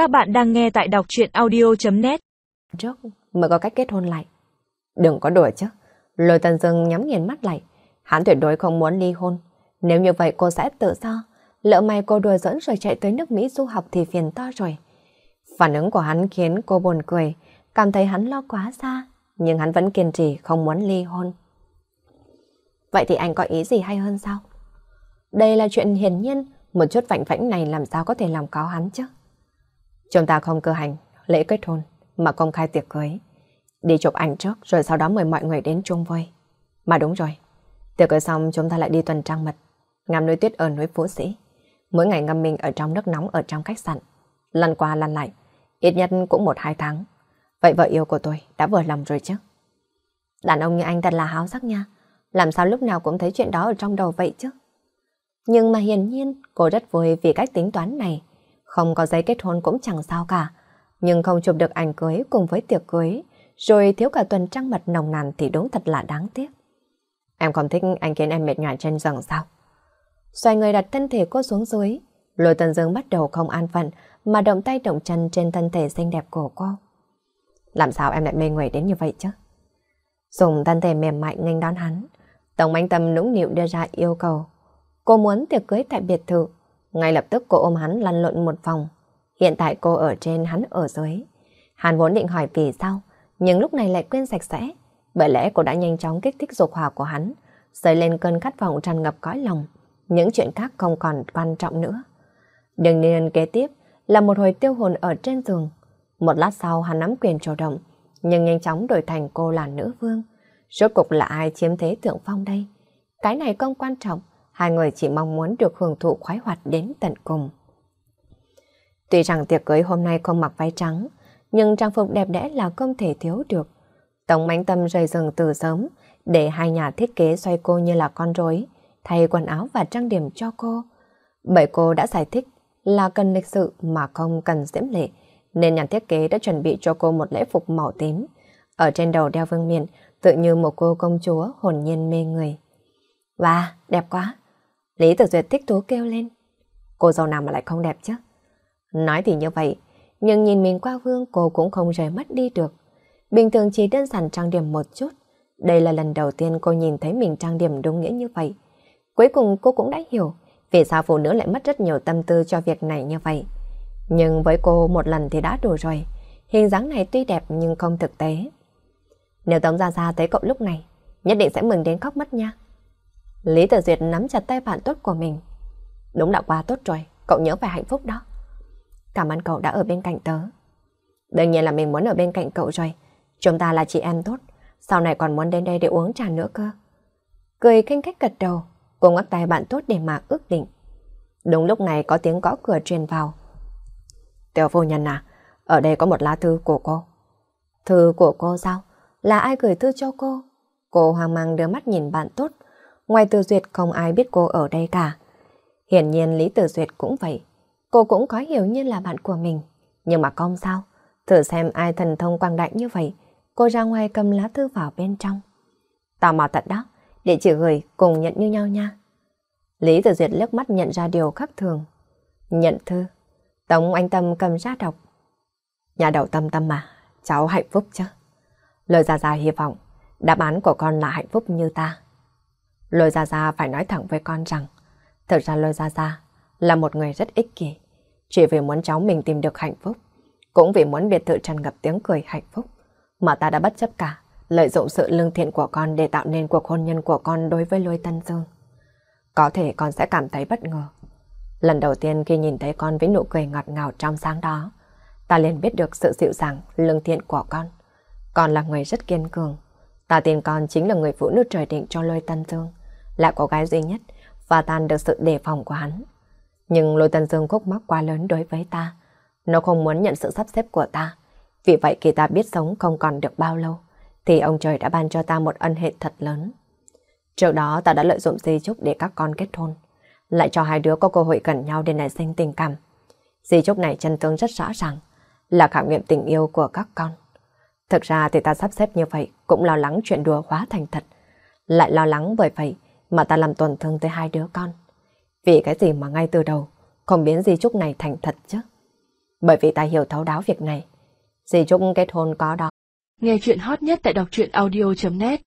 Các bạn đang nghe tại đọc chuyện audio.net Trước mới có cách kết hôn lại. Đừng có đùa chứ. Lôi Tần Dương nhắm nghiền mắt lại. Hắn tuyệt đối không muốn ly hôn. Nếu như vậy cô sẽ tự do. Lỡ may cô đùa dẫn rồi chạy tới nước Mỹ du học thì phiền to rồi. Phản ứng của hắn khiến cô buồn cười, cảm thấy hắn lo quá xa, nhưng hắn vẫn kiên trì không muốn ly hôn. Vậy thì anh có ý gì hay hơn sao? Đây là chuyện hiển nhiên, một chút vạnh vãnh này làm sao có thể làm cáo hắn chứ? Chúng ta không cơ hành, lễ kết hôn, mà công khai tiệc cưới. Đi chụp ảnh trước rồi sau đó mời mọi người đến chung vui. Mà đúng rồi, tiệc cưới xong chúng ta lại đi tuần trăng mật, ngắm núi tuyết ở núi Phú Sĩ. Mỗi ngày ngâm mình ở trong nước nóng ở trong khách sạn. lăn qua lăn lại, ít nhất cũng một hai tháng. Vậy vợ yêu của tôi đã vừa lòng rồi chứ? Đàn ông như anh thật là háo sắc nha. Làm sao lúc nào cũng thấy chuyện đó ở trong đầu vậy chứ? Nhưng mà hiển nhiên cô rất vui vì cách tính toán này. Không có giấy kết hôn cũng chẳng sao cả. Nhưng không chụp được ảnh cưới cùng với tiệc cưới, rồi thiếu cả tuần trăng mật nồng nàn thì đúng thật là đáng tiếc. Em không thích anh khiến em mệt nhòa trên giường sao? Xoay người đặt thân thể cô xuống dưới, lôi tần dương bắt đầu không an phận mà động tay động chân trên thân thể xinh đẹp của cô. Làm sao em lại mê người đến như vậy chứ? Dùng thân thể mềm mại nghênh đón hắn, Tổng anh tâm nũng nịu đưa ra yêu cầu. Cô muốn tiệc cưới tại biệt thự. Ngay lập tức cô ôm hắn lăn lộn một vòng. Hiện tại cô ở trên hắn ở dưới. Hắn vốn định hỏi vì sao, nhưng lúc này lại quên sạch sẽ. Bởi lẽ cô đã nhanh chóng kích thích dục hỏa của hắn, dấy lên cơn khát vọng tràn ngập cõi lòng. Những chuyện khác không còn quan trọng nữa. Đừng nên kế tiếp là một hồi tiêu hồn ở trên giường. Một lát sau hắn nắm quyền chủ động, nhưng nhanh chóng đổi thành cô là nữ vương. Rốt cục là ai chiếm thế thượng phong đây? Cái này không quan trọng, hai người chỉ mong muốn được hưởng thụ khoái hoạt đến tận cùng. Tuy rằng tiệc cưới hôm nay không mặc váy trắng, nhưng trang phục đẹp đẽ là không thể thiếu được. Tổng Mánh Tâm rời rừng từ sớm, để hai nhà thiết kế xoay cô như là con rối, thay quần áo và trang điểm cho cô. Bởi cô đã giải thích là cần lịch sự mà không cần diễm lệ, nên nhà thiết kế đã chuẩn bị cho cô một lễ phục màu tím. Ở trên đầu đeo vương miện, tự như một cô công chúa hồn nhiên mê người. Và đẹp quá. Lý Tử Duyệt thích thú kêu lên. Cô dâu nào mà lại không đẹp chứ? Nói thì như vậy, nhưng nhìn mình qua vương cô cũng không rời mắt đi được. Bình thường chỉ đơn giản trang điểm một chút. Đây là lần đầu tiên cô nhìn thấy mình trang điểm đúng nghĩa như vậy. Cuối cùng cô cũng đã hiểu vì sao phụ nữ lại mất rất nhiều tâm tư cho việc này như vậy. Nhưng với cô một lần thì đã đủ rồi. Hình dáng này tuy đẹp nhưng không thực tế. Nếu Tống Gia Gia thấy cậu lúc này, nhất định sẽ mừng đến khóc mất nha. Lý Tử Duyệt nắm chặt tay bạn tốt của mình. Đúng đã quá tốt rồi, cậu nhớ về hạnh phúc đó. Cảm ơn cậu đã ở bên cạnh tớ. Đương nhiên là mình muốn ở bên cạnh cậu rồi. Chúng ta là chị em tốt, sau này còn muốn đến đây để uống trà nữa cơ. Cười khinh khách gật đầu, cô ngắt tay bạn tốt để mà ước định. Đúng lúc này có tiếng gõ cửa truyền vào. Tiểu phu nhân à, ở đây có một lá thư của cô. Thư của cô sao? Là ai gửi thư cho cô? Cô hoang mang đưa mắt nhìn bạn tốt. Ngoài Từ Duyệt không ai biết cô ở đây cả. Hiển nhiên Lý Từ Duyệt cũng vậy. Cô cũng có hiểu như là bạn của mình. Nhưng mà không sao. Thử xem ai thần thông quang đại như vậy. Cô ra ngoài cầm lá thư vào bên trong. Tò mò thật đó. Địa chỉ gửi cùng nhận như nhau nha. Lý Tử Duyệt liếc mắt nhận ra điều khác thường. Nhận thư. Tống Anh Tâm cầm ra đọc. Nhà đầu tâm tâm mà, cháu hạnh phúc chứ. Lời ra ra hy vọng đáp án của con là hạnh phúc như ta. Lôi Gia Gia phải nói thẳng với con rằng thật ra Lôi Gia Gia là một người rất ích kỷ. Chỉ vì muốn cháu mình tìm được hạnh phúc cũng vì muốn biệt thự tràn ngập tiếng cười hạnh phúc mà ta đã bất chấp cả lợi dụng sự lương thiện của con để tạo nên cuộc hôn nhân của con đối với Lôi Tân Dương. Có thể con sẽ cảm thấy bất ngờ. Lần đầu tiên khi nhìn thấy con với nụ cười ngọt ngào trong sáng đó, ta liền biết được sự dịu dàng, lương thiện của con. Con là người rất kiên cường. Ta tin con chính là người phụ nữ trời định cho lôi tân dương lại có gái duy nhất và tan được sự đề phòng của hắn. Nhưng lôi tân dương khúc mắc quá lớn đối với ta. Nó không muốn nhận sự sắp xếp của ta. Vì vậy khi ta biết sống không còn được bao lâu, thì ông trời đã ban cho ta một ân hệ thật lớn. Trước đó ta đã lợi dụng di chúc để các con kết hôn. Lại cho hai đứa có cơ hội gần nhau để nảy sinh tình cảm. Di chúc này chân tướng rất rõ ràng, là khảo nghiệm tình yêu của các con. Thực ra thì ta sắp xếp như vậy cũng lo lắng chuyện đùa hóa thành thật. Lại lo lắng bởi vậy mà ta làm tổn thương tới hai đứa con. Vì cái gì mà ngay từ đầu, không biến di chúc này thành thật chứ? bởi vì ta hiểu thấu đáo việc này. Di chúc kết hôn có đó. Nghe chuyện hot nhất tại đọc truyện audio.net